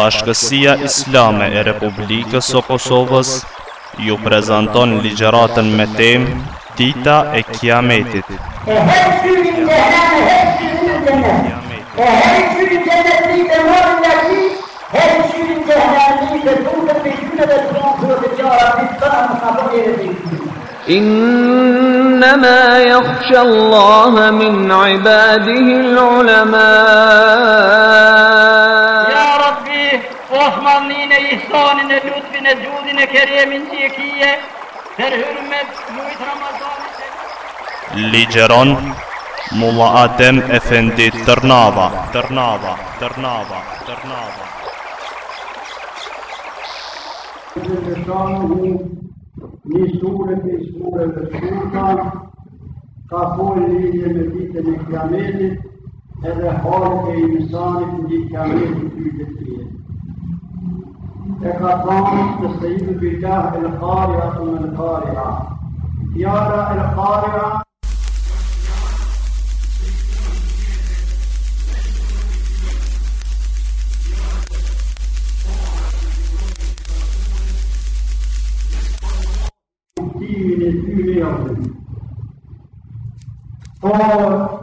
Bashkësia Islame e Republikës së Kosovës ju prezanton ligjëratën me temë Dita e Kiametit. E hapi në jetën e Kiametit. E hapi Rahmanin e Ihsanin e lutfin e gjullin e kerje minë që i e kije, tërhyrëm me lujtë Ramazanit e Ligeron, mulla adem Efendi thendit tërnava, tërnava, tërnava, tërnava. Në të tërshanën hu, një shkollet, dhe shkollet, ka pojnë një me një qëmë një qëmë, edhe hollë e jistanin një qëmë një qëmë një qëmë. تكرمت السيد بجاه القارئة من القارئة يا لا القارئة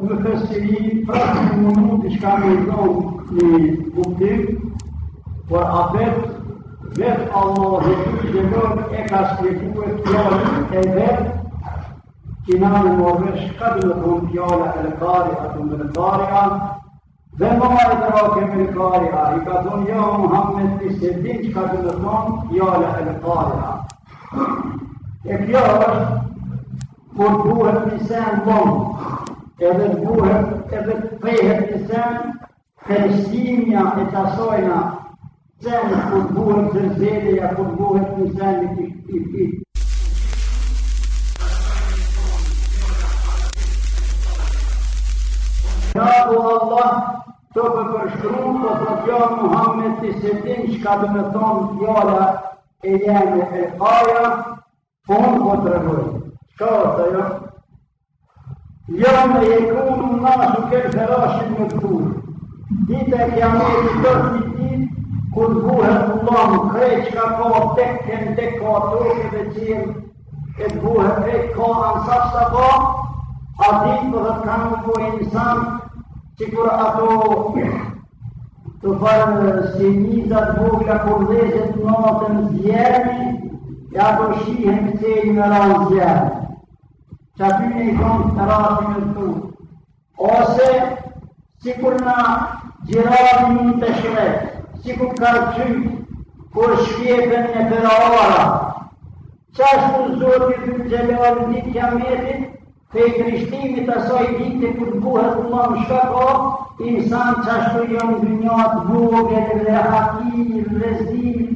مفسرین پراخ نمود اشکال میکنم که گفتیم و آبد Vetë Allah dhe të të të e ka shkjetu e të e vetë që në në më më vërë shkët në të më pjallë e lëkari e të më lëkari e dhe më më të rao ke më lëkari e i ka thonë ja o Muhammed të se din që ka të më thonë pjallë e lëkari e e pjallë është kur të buhe të nisen të më e dhe të buhe të të pehe të nisen të e të Çfarë po bën gjendja ja po bën të sani ti Allah të përshkruaj të thotë se ti çka do të thonë fjala e jeni e paja fund po trembur çka do të jo? Jam e kumë në nashu kërë të kurë. e të të të të të të të të të të të të të të kur buhe të tonë krej që ka koha tekke në tekko ato e këve qenë, e buhe të krej koha në sasë të koha, a ditë për dhëtë kanë në pojë në samë, që kur ato të farënë si njëzat buhja kur dhezët në otën zjerëni, e ato shihën të qenë në rao zjerë. Që aty në i thonë të rati në të tonë, ose që kur në gjirarë në të shretë, si ku ka rëpqy, ku e shvjetën e të Qashtu zotit të gjelëon ditë kja mjetit, të i krishtimit asaj asoj ditë ku të buhet të më më shkako, i nësan qashtu jonë në njëtë buhe të dhe hakim, i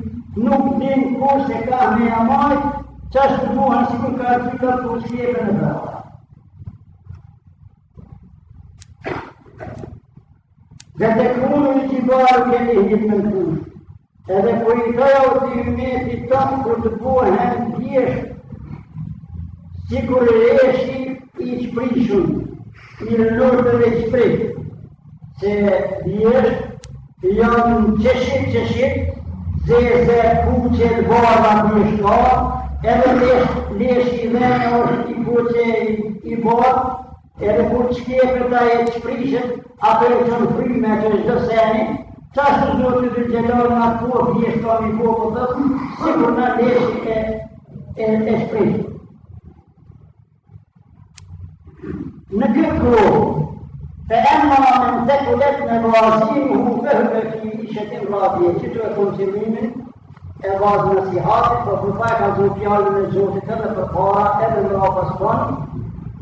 nuk të në se ka me amaj, qashtu buhen si ku ka rëpqy, ku e shvjetën e Dhe të kunu në që i në një një në Edhe po i të jo të i me të kur të si kur e eshi i shprishun, i në lorëtë dhe i shprishun, se i janë qeshit, qeshit, dhe e se ku që e barë në edhe lesh, lesh i me e i ku i edhe kur që kje për ta e që prishën, apo e që në frime e që në gjithë seni, që është të zotë të gjelonë në kohë, vje shtë kam i kohë për të të të të të të të të të të të Në këtë kohë, Fe emma në në të kudet në vazimu hu fëhme fi ishetim radhje, që të e konsimimin e vazë në sihatit, për po përpaj ka zotë jalën e zotit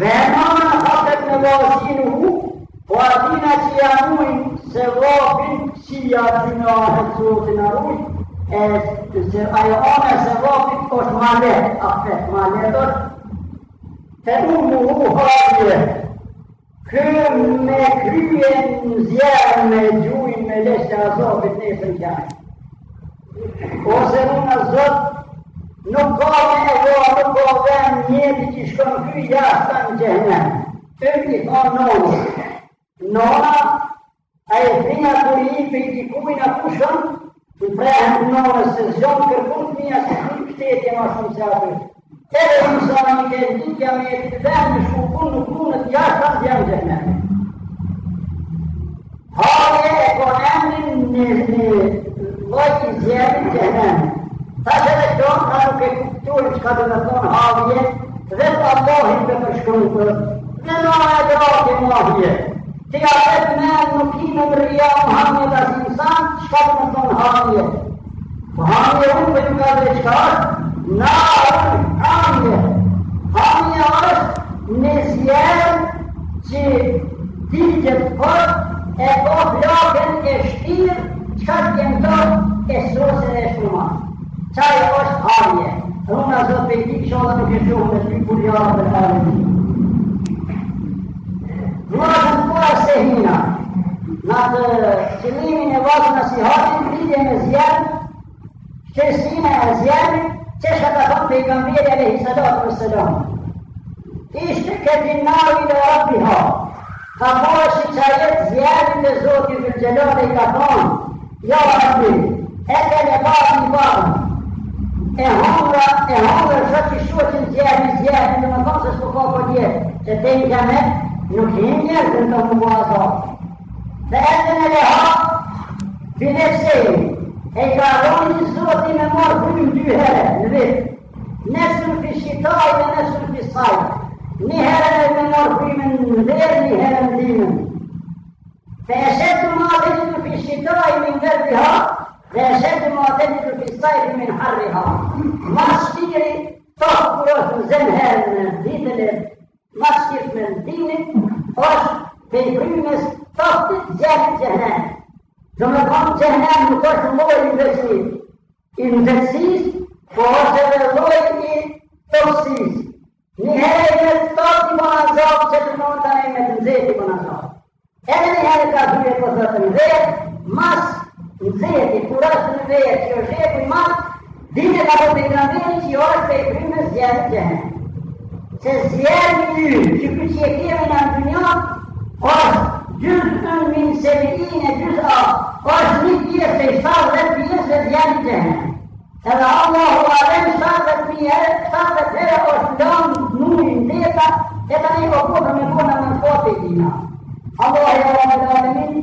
dhe e mama në fatet në vazhinu hu, po atina që janë ujnë se vabin që janë të në ahet zotin arruin, e të se ajo ame se vabin është male, a fëtë male dërë, të u mu hu hajtje, këm me kryen në zjerën me gjujnë me leshtë a zotin nesën kjanë. Ose unë a zotë Nuk ka të në nuk të problem njëti që shkon kërë jashtë në gjëhënë. Të në të të në nëmë. Nëmë, a e të një atë i për i të kumë i në kushën, të prejë në nëmë se zonë kërpun një asë kërë pështetje ma shumë se atë. Të në nëmë një kërë, në në e në në në në në në në në në në në në në në në në në në Ta që dhe qënë, ka nuk e kuptuar që ka dhe në thonë havje, dhe të Allahin të të shkëmë të, në në e drake më havje, që ja vetë me nuk i në rria më havje të asë insan, që ka dhe në thonë havje. Po havje unë për nuk e dhe qëka është, na unë havje. Havje është në zjerë që dhikët për e po vlakën e shtirë, që ka të gjendë e sosën e shumë. Qaj është harje? Runa zëtë i kisho dhe nuk po e gjuhë me ty kur për harje një. Dua të kua se hina, në të qëllimin e vazhë në si harje, rritje në zjerë, qësime e zjerë, që shë të thonë për i gëmbire dhe i sëllatë për sëllonë. Ishtë këtë nari dhe rabbi ha, ka poshë që jetë zjerën dhe zotë i vërgjelon dhe i ka thonë, jo e ke në e hongra, e hongra është që shua që në djehë, në djehë, në më thonë se s'po ka po djehë, se te i kame, nuk i një njërë të në të më bua ato. Dhe e të në leha, bine se i, e ka rronë një zotin e marë bëjmë dy herë, në vitë, në për shqitaj dhe në për sajtë, një herën e me marë bëjmë në dherë, një herën Dhe e se të madhë në për shqitaj në dherë të hapë, dhe është që më ateni kërkë i sajtë në minë harë i haqë. Mashtirë i topë po, kërë është në zemë herën e në ditëllet, mashtirë në dinit, është përrymës topët të gjekët që hënën. Do më do të qëhënën nuk është në lojë i ndërqitë, i ndërqisë, po është edhe lojë i toqësisë. Një herë Zeti, kurat asë në vejë, që është e për matë, dhine ka për të në vejë që jo është po jo e për në zjerë që në. Se zjerë në ty, që për që e kemi në të një, është gjithë të në minë se me i në gjithë a, është një pjesë e shtarë dhe pjesë e zjerë që në. Se dhe Allah u dhe pjesë, shtarë dhe pjesë është dëmë në në në në e në në në në në në në në në në në në në në në në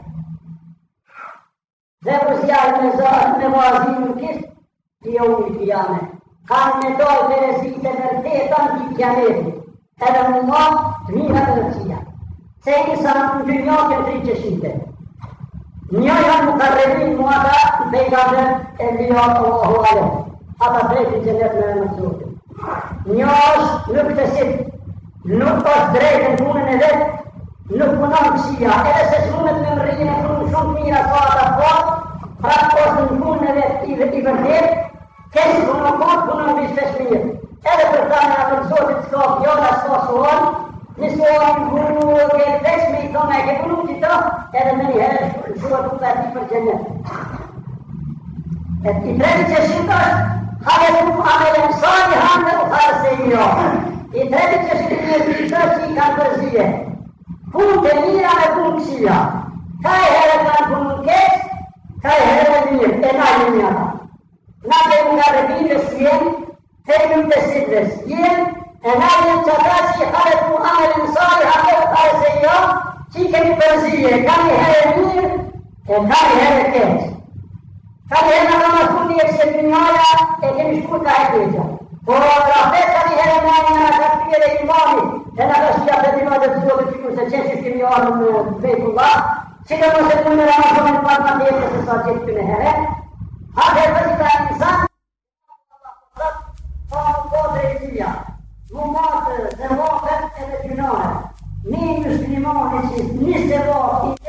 dhe për zjarë me zërë me muazim në kishë, dhe unë i kjame. Kanë me dojë të rezitë e vërtetën i kjame, edhe më më të një të rëcija. Se i sa më të një një të tri që shite. Një janë më të rëvi mua ata dhe i ka dhe e lio të lohu alë. Ata të drejti që dhe të në më të rëvi. Një është nuk të sitë, nuk është drejtë në punën e vetë, nuk më në mësia, edhe se shumët në rëjnë e punë يمكن صادفات Rabbos'un bu nefesli ibadeti keşf bulunmak bunun bir teşviği. Evet bir kainatın sohbet skof yoldaş kosuğun nisvon gurur ve resmi kama ki bunun cita edemeni her şuan kuvveti bir cennet. Et ibret çeşitli hayatın bu amelen salihan ve ukarı seviyor. İbret çeşitli bir cita ki kalbırziye. Bu demir ve bu kişiye. kai hera kan kumun kes kai hera diye ena dunya na ke nga rabbi lesien kai min tasid lesien ena ye chatasi halatu amal insani hakat asiya ki kan benziye kan hera diye kai hera kes kai hera kama kundi eksemnyaya ekim şkuta hediye Fotoğrafta tabii her anlamına takdir ile imamı, her anlaşıya dediğim adet suyu bir kimse çeşitli bir anlamı Beytullah, Siamo seppur nella nostra forma vera se sta gente ne è, ha detto di fare di sangue, sono un po' dell'Italia, non morte, se morte e le finore, né i muslimoni, né se morti,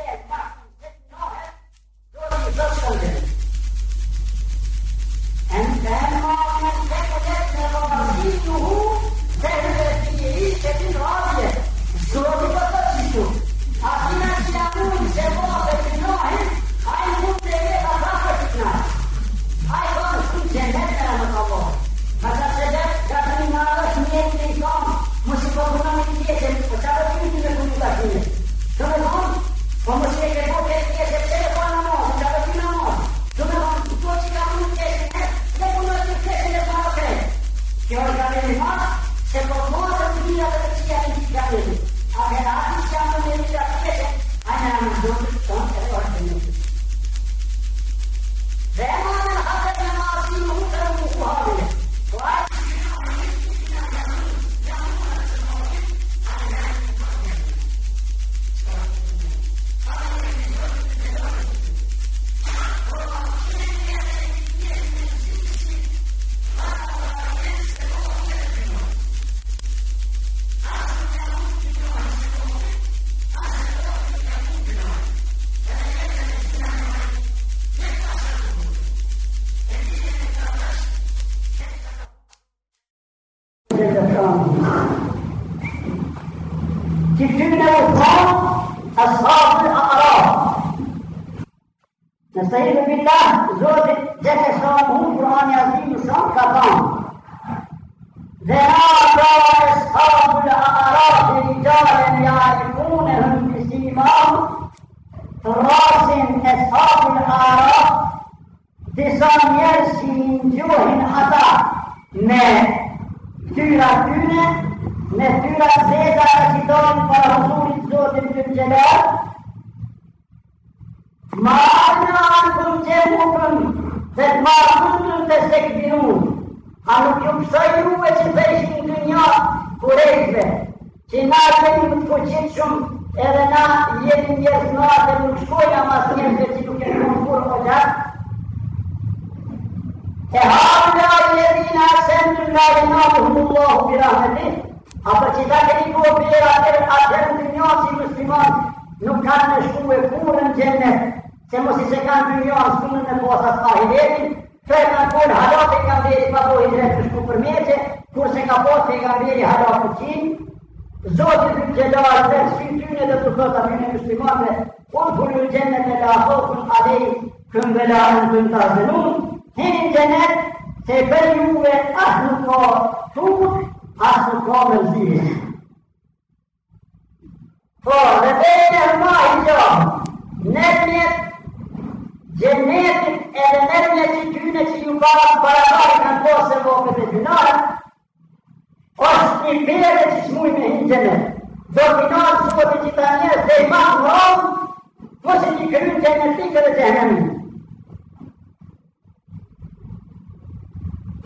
Te haru la i jeti i në aksend të nda i natë, hullohu birahën e të ditë Apo qita këri popje atëherën të njohën që i muslimonë nuk kanë në shkuve në gjendër Se mosi se kanë në njohën, s'punën e posa s'ka i jetin Fer nërkullë halat e ka gamberi, pa po i drehtë shku për meqe Kur se ka posë e i gamberi, halat e qinë Zotën Gjellar versin t'yne dhe të thotat e një muslimonëve Unë t'hullu i gjendër në la thotën të dhe të k ti një gjenët që i përgjuhet asë nuk po tuk, asë nuk po me vëzirës. Po, dhe te e një mahi që nërmjet, gjenët e dhe nërmjet që i kynë që i ka balat bërë kanë posër po për të gjenarët, osë i bërë që i shmuj me një gjenët. Do të gjenarës që po për qita njësë dhe i mahu në haunë, po se një kërynë që e dhe që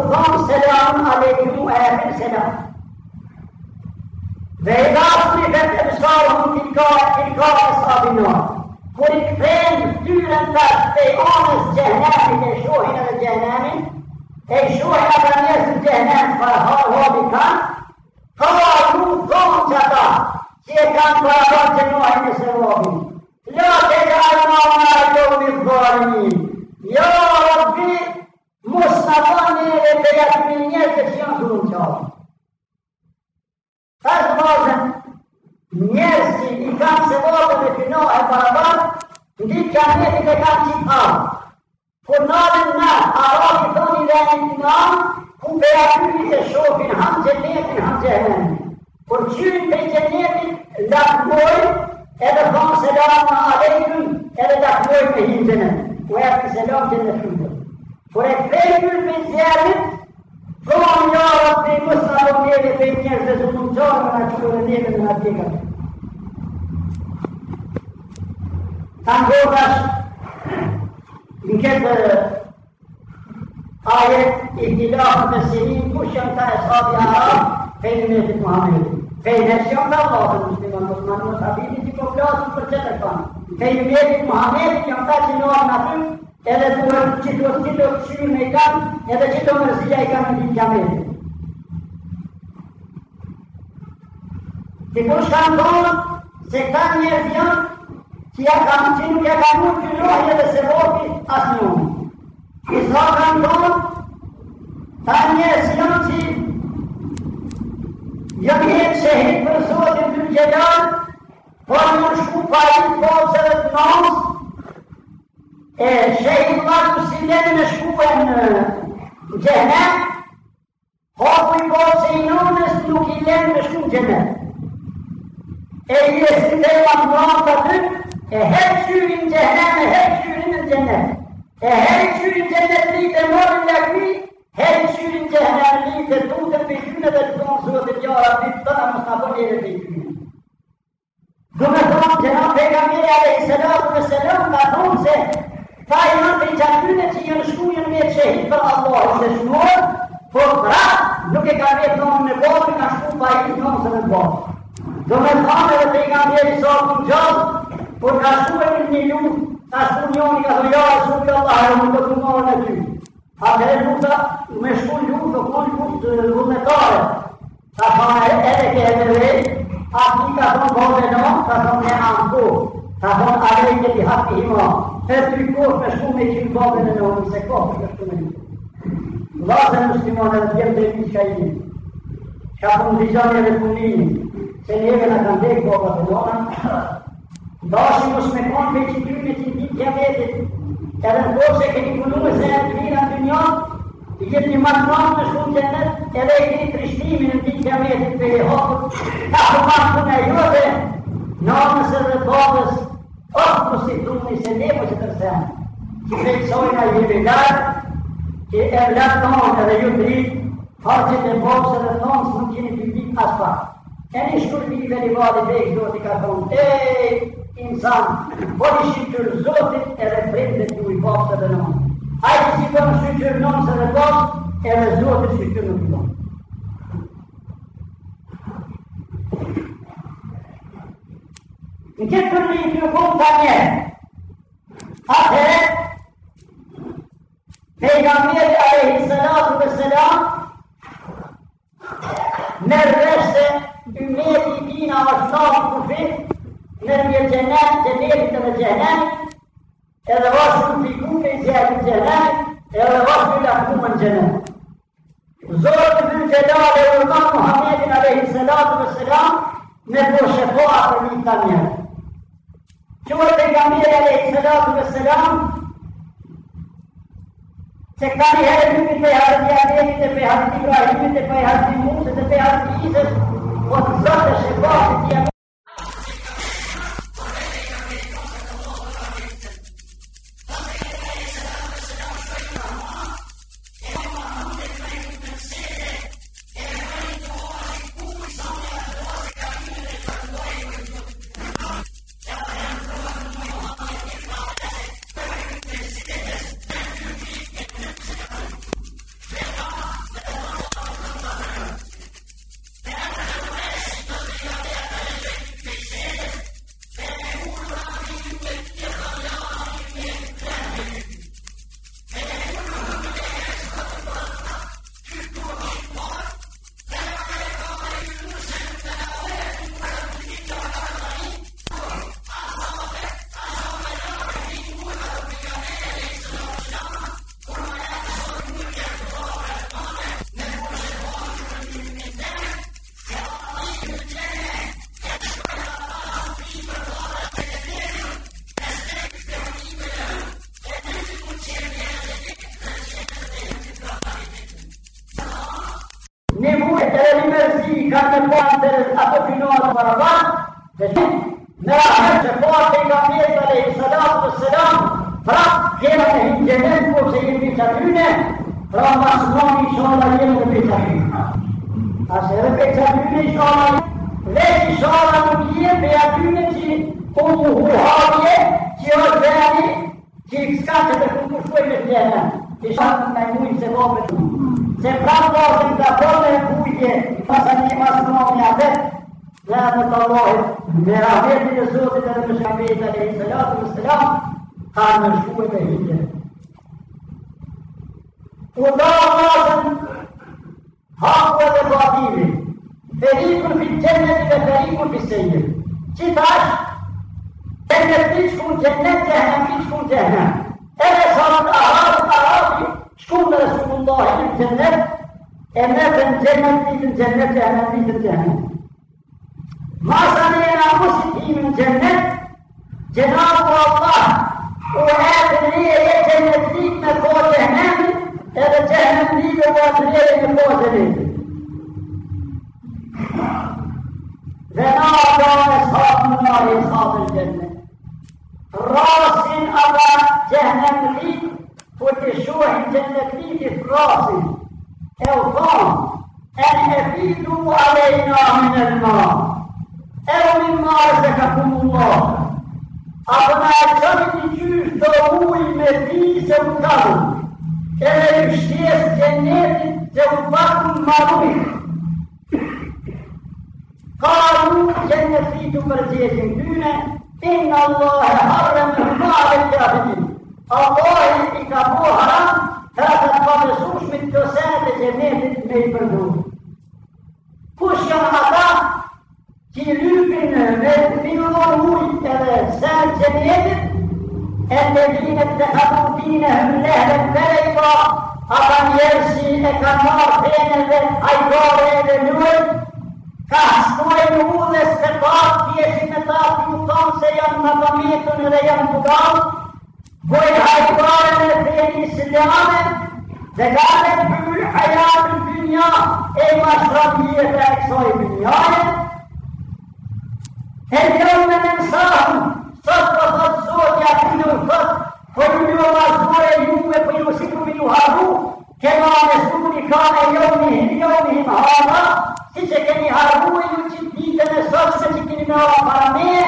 Allah selamun aleyküm ehem selam. Ve idâsrifet ebsâhum tilkâ tilkâ esâbinâ. Kulifren türen kastey anız cehennemin eşruhine ve cehennemin eşruhine ben yesin cehennem farhâhâ bikân kâlû zâncata şeytan kâlâ cenuhine sevâbî. La tecâlmâ mâ yevmi zâlimîn. Ya Rabbi Mustafa në e të jatë me njëtë që janë dhurë qalë. Ta është bazën, njërës që i kam se vërë me finohë e parabar, ndi që a njëtë i të kam që i parë. Kur po nalën me, a rafi të një dhe e një nga, ku të jatë një të shofin, ham që njëtë, ham që e një. Kur qyën të që njëtë, lakë mojë, edhe thamë se lakë në të hindënë, ku e të selam të në shumë. من ذلك قوم يا ربي مصر ليلة في كنزة ومجار من أجول ليلة من أدقى Tangotas اینکه آیت اختلاف مسیحی کشم تا اصحاب عرب خیلی نیست محمدی، خیلی نشیم تا الله مسلمان مسلمان مصابیدی که کلاس پر چه تکان خیلی نیست محمد کم تا چنوار edhe të nga që të që të këshimi me kam, edhe që të mërzilja i kam në një një një Dhe kush kanë se këta njerë janë, që ja kanë që nuk ja kanë nuk të lohë edhe se vopi asë një unë. Isra kanë dollë, ta njerë si janë që janë jetë shëhit për zotin të një gjelarë, por në shku pari të bërë që dhe të nësë, e shëjë në matë si me në shkuën në gjenë, hapu i bërë që i nënës nuk i lënë në shkuën gjenë. E i e si të e lënë në të të e hepë qyri në gjenë, e hepë qyri në E hepë qyri në gjenë të li të mërë në lëkmi, hepë qyri në gjenë të li të të të të të të të të të të të të të të të të të të Dhe me thonë, gjëna pejga mire a.s. me selëm ka thonë se ka i të i gjatyre që jenë shku jenë me qenë, për Allah, se shmorë, për po prapë, nuk e ka vetë nëmë në bërë, ka shku pa i njënë se në bërë. Do me thamë dhe të i ka vjetë i sotë në gjatë, për ka shku e një një lukë, ka shku një një ka a shku një Allah, e më të të mërë në ty. A të e nuk me shku një do kënë një të vëndetare. ta pa e e e e e e e e tri kohë me shku me qimë babën e nëmë, se kohë për kështu me në Vlasë e muslimane dhe djemë dhe një qaj një, që apë në dhijanje dhe punimi, se njeve në kanë dhejë kohë për të nëmë, dashi mos me konë me qimë një që një tja që edhe në kohë se këtë punu e se e të mirë atë një, i gjithë një matë matë me të në edhe i këtë rishtimi në të për e hapër, ka për matë për në jove, nëmësër dhe babës, Osë përsi të po të një se një përsi të sërnë, që feqësojnë a jemelarë, që e vlatë nëmë dhe dhe ju po të rritë, farë që të bërë sërë të nëmë së nuk jenë të bimbi asë faqë. E një shkull të një velivar dhe bëjkës do të ka fronte, i në sandë, bërë i shkytyrë zotët e rëprimë dhe të bërë sërë të nëmë. Hajtë si për në shkytyrë nëmë sërë të bërë, e rëzurë të shkyty Në që të një të një, atë e, të i kam një e i sëllatë të sëllatë, në rrështë të një të një të një të një të një të një të një të një të një e dhe vashë të figurë në gjëhë në gjëhë, e vashë të lakë në gjëhë. Zorë të dhe të dhe Muhammedin a.s. në për një të njerë. Kjo e pejgamberi alayhi salatu wassalam se ka i herë nuk i pej hasi Adeni, të pej hasi Ibrahimi, të pej hasi Musë, të pej hasi Isës, o të zotë e shëfa, të نعمة الله برعاية رسول الله عليه الصلاة والسلام قال مشروع هي وضاعت حق وتفاضيله فريق في الجنة وفريق في السيئة كيفاش؟ جنة تشكو جنة جهنم تشكو جهنم أنا صارت أعراض أعراضي شكون رسول الله في الجنة أنا في الجنة في الجنة جهنم في الجهنم ما سمعنا مسكي من جنة جناب الله وهذا اللي هي جنة لينا كو جهنم هذا جهنم لينا كو جهنم كو جهنم لنادى أصحاب النار أصحاب الجنة راسي أبا جهنم لي وتشوه جنة لي في راسي أو ضام أن يفيدوا علينا من النار Eroni marë se ka punu marë. A përna po e qëmi një gjyë të ujë me ti se u kalu, e me i shqes që netin që u patu në marunit. Ka ru që në fitu për gjesin tyne, inë Allah e harë në në marë e Allah e i ka po haram, ka të të pamesush me të sete që netin me i përdu. Kush janë atak që rrëpën e me të minë në ujtë dhe sa që në e të vinë dhe hapën të vinë e mëlehën të vele i ba, po, a ka njerë e ka marë përën dhe po ajtore e dhe njërën, ka shkuaj në u dhe së përbër me ta të më tonë se janë në përmitën dhe janë të gaudë, Voj hajtëvarën e të e një sëndëane, dhe gajtë për hajatën për një, e ma shërëm një e të eksojë për një, e dion me mensahën, sot po sot, sot i e juve po ju shikru mi ju harru, ke nga nështu e dion mi hima, si që ke një e sot që që këni me o parameje,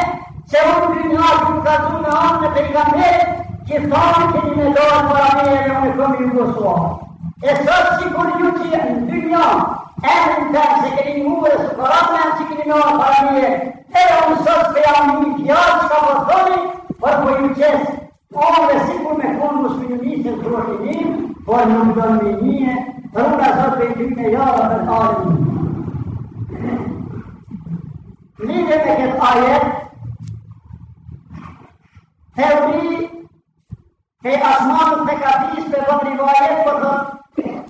që unë për një akilu ka dhru me anë dhe për i gamet, që fa në e anë e këmi ju e sot si kur ju që jenë në dy një, e në në tërë se këni një mërë së korat me në që këni në në para mire, e o në sot se jam një fjallë që ka për po thoni, për për po ju o dhe si kur me konë më shpinë një që në kërë një, për në më dërë me një, për më sot për i dy me jara për një Lidhe me këtë ajet, Teori e asmanu kapis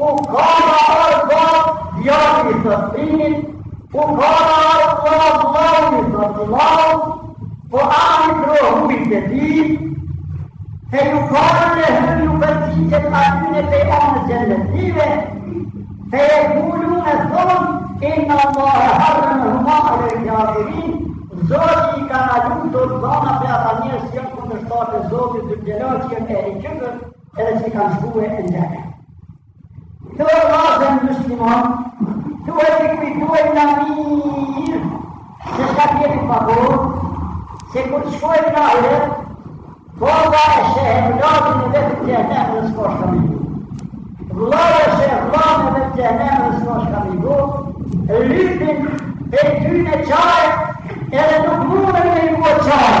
Po ku po po ka në arë të i të stinit, ku ka në arë të djarë i të djarë, po arë i të rëhu i të di, e ju ka në në hëllu vëzitje të atyre të onë gjendetive, se e kullu e thonë, e në të harë në huma e në Zoti i ka në ljumë të për atë njërë që janë për në shtarë të Zotit dhe që jënë e i edhe që i ka në shkuve e Kjo e razë në mëshkimon, tu e të kujtu e në mirë, se shka tjetë të pakur, se kur të shkoj në alë, Boga e shehe, vladë në vetë të gjehnemë dhe s'ko shka mi bu. Vladë e shehe, vladë në vetë të dhe s'ko shka mi bu, lypin e ty në qaj, edhe nuk mundën me ju o qaj.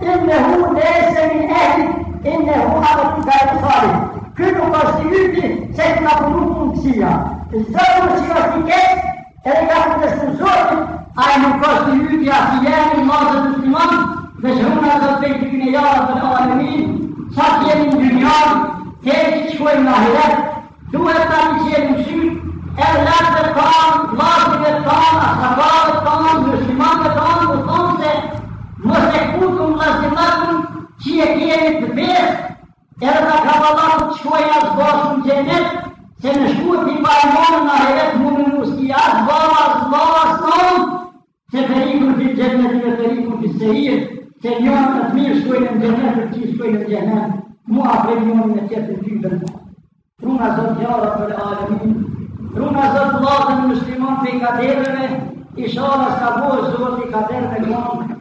innehu lese min ehli, innehu ala kitab të صالح Këtë më është të yti, se të nga përdu funksia. Zërë më që është të ketë, e nga përdu të zërë, a i më është të yti, a si jemi në mazë të të iman, dhe që hëna dhe të pejtë këne jara të në sa në që duhet që në e mos e kutëm lazimatën që e kjeni të besë, edhe ka kapalatë të shkoj asë basën në e se në shkut i parëmonë në heret më në muski, asë bama, asë bama, asë bama, se perikur të gjennet i me perikur të sejirë, se njërë të të mirë shkoj në gjennet, të që shkoj në gjennet, mu apre njërë në të të të të të të të të të të Runa zëtë latën në shtimon për i në s'ka i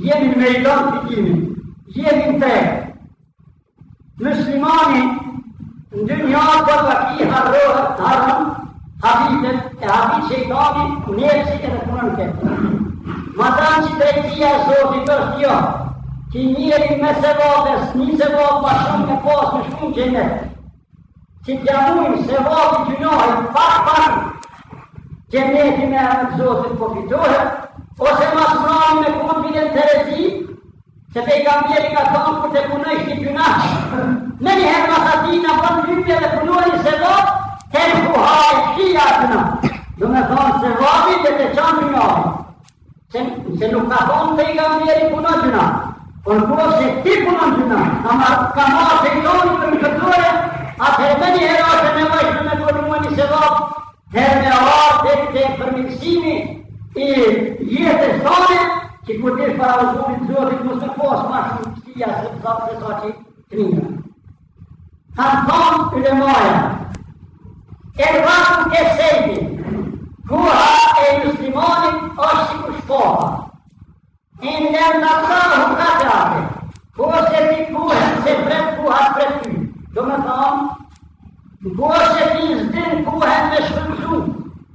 jeni me i të kimin, jemi në tërë. Mëslimani, në dy një atë dhe të ki harrojë të harën, habitet e habit që i dami, në e që i të në punën të kërë. Ma të që të e tia e sotë i të është kjo, që i me se vatës, një se vatë pa shumë në posë në shumë që i që të janujmë se vatë i gjynojë, pa të që i me e në Zotit të pofitohet, Ose mas mrahin me kumën bide në terezi, që pe i kam bjeri ka të amë kur të punoj shti me një herë mas ati në bon lypje dhe punoj një se do, të e ku hajë në atëna. Dhe me thonë se vabit dhe të qanë një avit. Se, se nuk ka thonë të i kam bjeri punoj të në, por në kohë se ti punoj të në, ka marë të në të në të në të në të atë të të me një herë, atë të me vajtë me dorë në një sedot, herë me avarë, dhe të përmiksimi, e, e essa história que poderia falar os homens dos outros, você fosse machucar e assustar o pessoal de 30. Antônio Lemóia, Eduardo Queceide, Rua e Muslimone Ósticos Forma, Indemnação Rucajada, Você me cura, se prende curra prefiro. Dona Tom, Você me descurra, mexendo junto.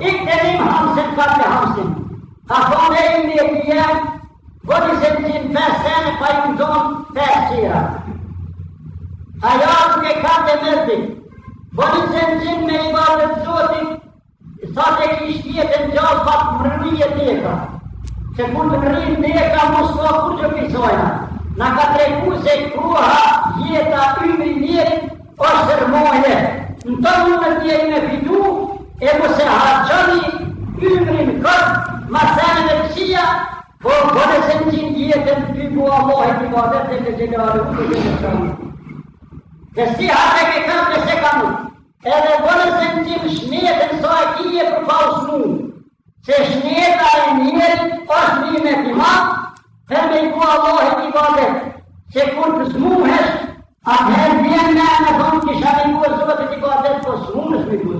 ik e një hamsin, kam një hamsin. Ka thonë e një e një, vëri se të në pesë sene, pa i në zonë pesë qira. A jarë në kam të mërti, vëri se në zinë me i barë të zotin, sa të kishtë jetë në gjallë, pa të mërëni e tjeka. Se kur të mërëni e tjeka, mos të po kur që pisojna. Në ka treku se i kruha jetë a ymri njerit, është sërmoje. Në të mërë të jeni me e mu se haqqani ymrin kët ma sene me qia po kone po se në qinë gjetën të ty bua mohe të ibadet dhe në gjelare u në gjelare u në gjelare u Dhe si hape ke kam dhe se kamë, edhe kone po se në qimë e së e kije për fausë mundë, se shneta e njerën është një me t'i dhe me i ku Allah e t'i bërë, se kur të smuhesh, atëherë vjenë në e në thonë, kisha me i ku e sëpët e t'i bërë, po smuhesh me i ku e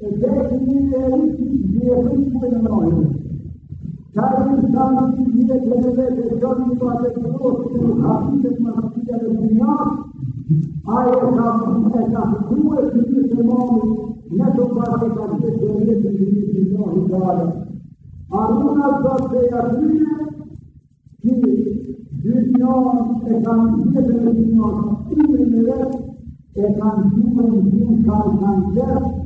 Zeytinliğe diye hiç bulunmuyor. Çarpıştan diye kelime ve can ibadetini olsun, hafif etmek isteyen dünya, ayet kavmine tahkû ettiği semâhu, ne toparlı kalbi devlet edildiği dünyayı dağılır. Arun azabı yapıyor ki dünya ekonomiye dönüşüyor. Ürünler ekonomiye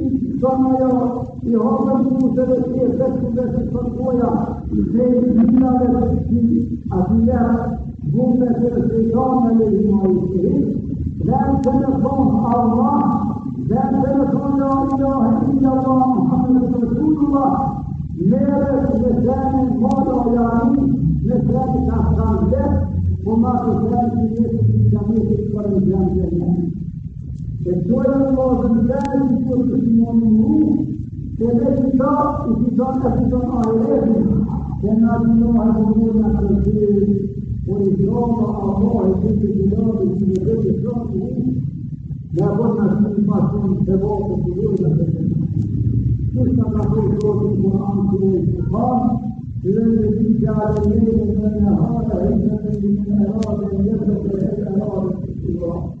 Sonra yok, i honom museve se veskude se potvoja, se hiljade vesti, a bile gume se şeytanla yayınlayıştırır. Ben sana son Allah, ben sana son la ilahe illallah Muhammed Resulullah, Meğer ve senin moda yani, ve senin tahtanlar, bunlar da senin bir cemiyeti karıncalarına الدول الموازنتان المؤمنون كذلك اتفاق اتفاق آياتهم جنات الله يقولون على الخير وإكرام الله في البلاد في غير شرطه لابد من فهم سباق الدول تلك نقول سورة القرآن في الاستقامة الذي جعل الليل والنهار عزة لمن أراد أن يترك الأرض في الصراط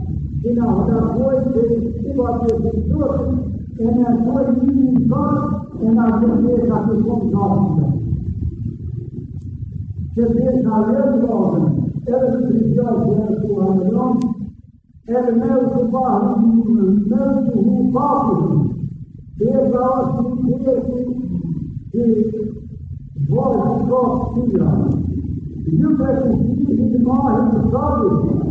e na Finalmente, se é é você Jesus na em divisão e na certeza que somos nós. Jesus valeu o homem, ele escreveu a gente o homem, ele mesmo barra, mesmo o copo, fez a ocidez de voz de corpia. E o preconceito de morre de jovens,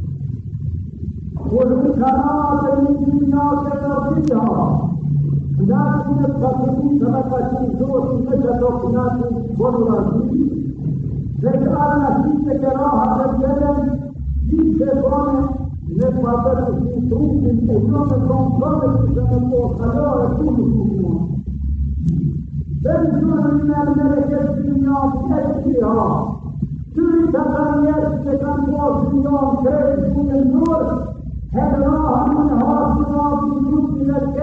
bir وَالْمُكَانَاتَ مِنْ دُنْيَاكَ نَفْسِهَا Nâsine fakirli sadakati zûrûne şadokunâti bolulâti Zekâna sitte kerâhatet ne bir sefâne nefâdet husûsûn ehlâme kontrol etmişsene o kadâ resûlûsûnûn Benziyor minel meleket dünyâ etkiha Tüm tekaniyet tekan bu dünyâ teyzûne nur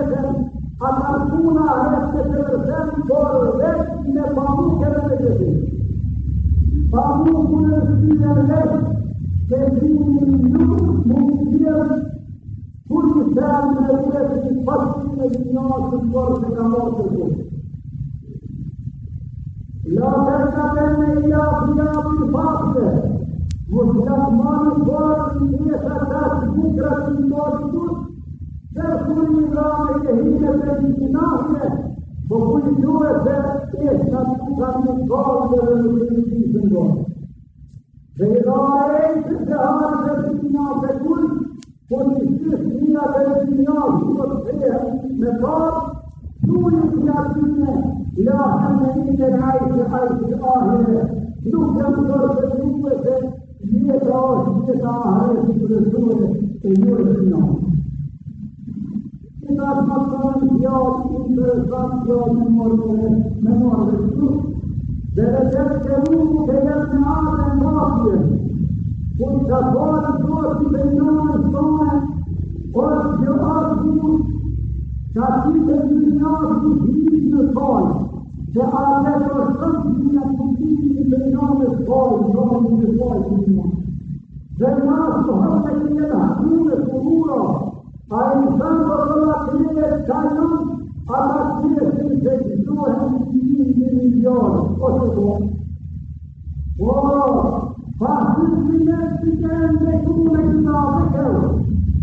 edeceğim. Atakuna herkeselersem korvet ile pamuk edeceğim. Pamukun üstülerler kesinlik mümkün كل سام ليلة الفصل الناس الفرد كمرضه لا تركبن إلى ثياب الفاقدة مستثمر الفرد ليس ذات بكرة المرض dhe kërë një rame e hinë të vizinatë, po kërë një e dhe e shkatë të një kërë dhe në të një të një të një të një të një të një të një të një të një të një të Po një të shmina la hëmë në ndër hajë që hajë që ahërë, nuk të më tërë të duke se një të ahërë që të ahërë transformações interessantes menores de tudo. Deve ser que um determinado negócio, cuja voz trouxe milhões de orgulhosos, capítulos milhões de vídeos sóis, que até os santos de milhões de de nomes de de Demais, de ramo de que de da de é analizando a criação a partir de 22 milhões, ou seja, o partido de identidade comunitária,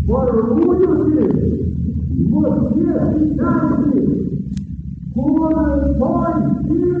o orgulho de você cidade, como pode ser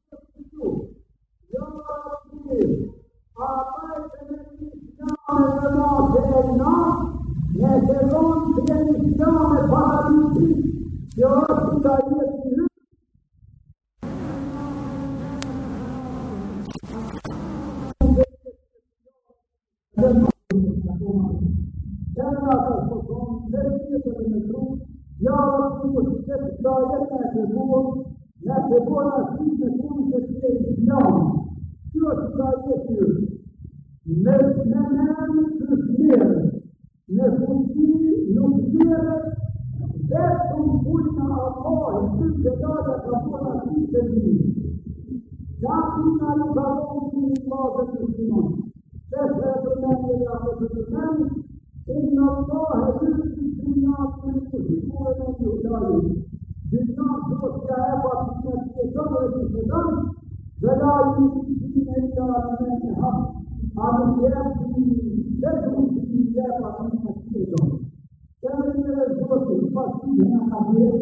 لا يمكن إلا من الحق هذا يأتي يدعو بالإجابة عن تفسيرهم كما أن الزوجة الفاسدة أمير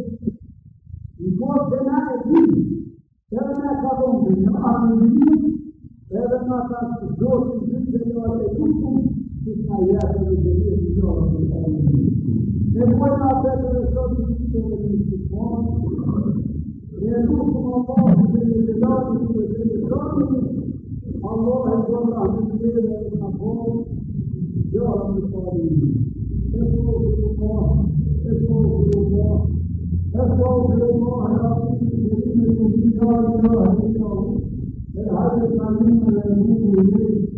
يقول لنا أدين كما كانوا من الأمريكيين لما كانت الزوجة الجدة والأدوكم في الآيات الجديدة في يوم القيامة. نقول ما بين الرسول في الكتاب ليذوقكم الله من بلادكم ومن بلادكم الله يجمع بالليل والنهار يا رب العالمين استغفر الله استغفر الله استغفر الله العظيم الكريم الذي لا اله اليه